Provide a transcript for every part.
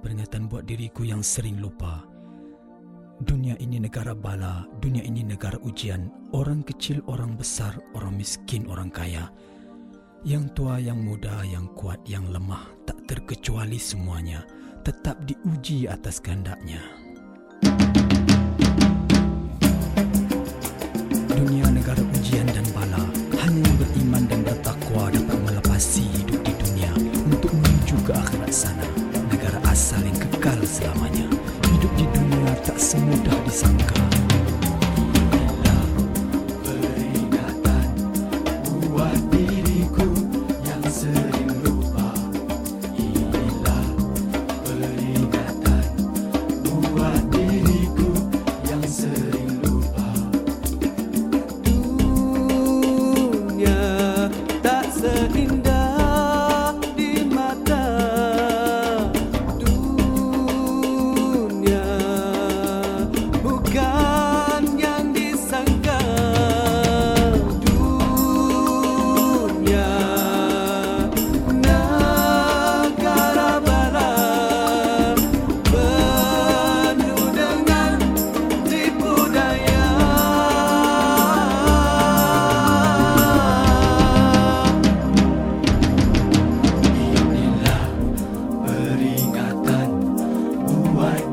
peringatan buat diriku yang sering lupa. Dunia ini negara bala, dunia ini negara ujian. Orang kecil, orang besar, orang miskin, orang kaya. Yang tua, yang muda, yang kuat, yang lemah, tak terkecuali semuanya. Tetap diuji atas kehendaknya. Kekal selamanya hidup di dunia tak semudah disangka.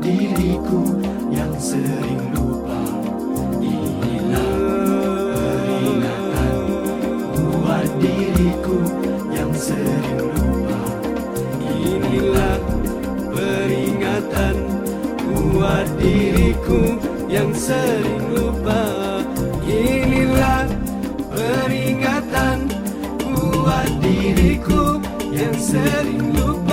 Diriku yang sering lupa. Inilah peringatan buat diriku yang sering lupa. Inilah peringatan buat diriku yang sering lupa. Inilah peringatan buat diriku yang sering lupa.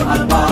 安排。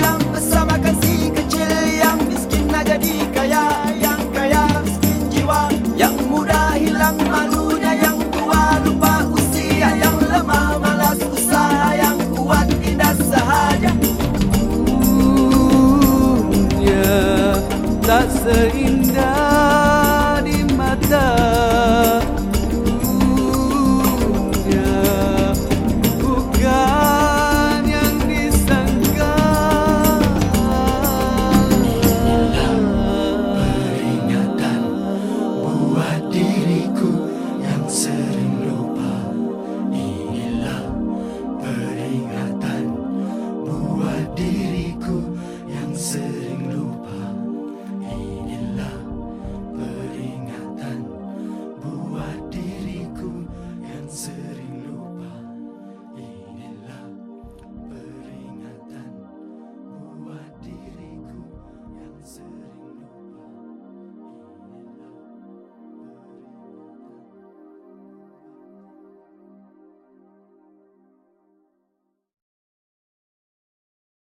indah sahaja Dunia tak seindah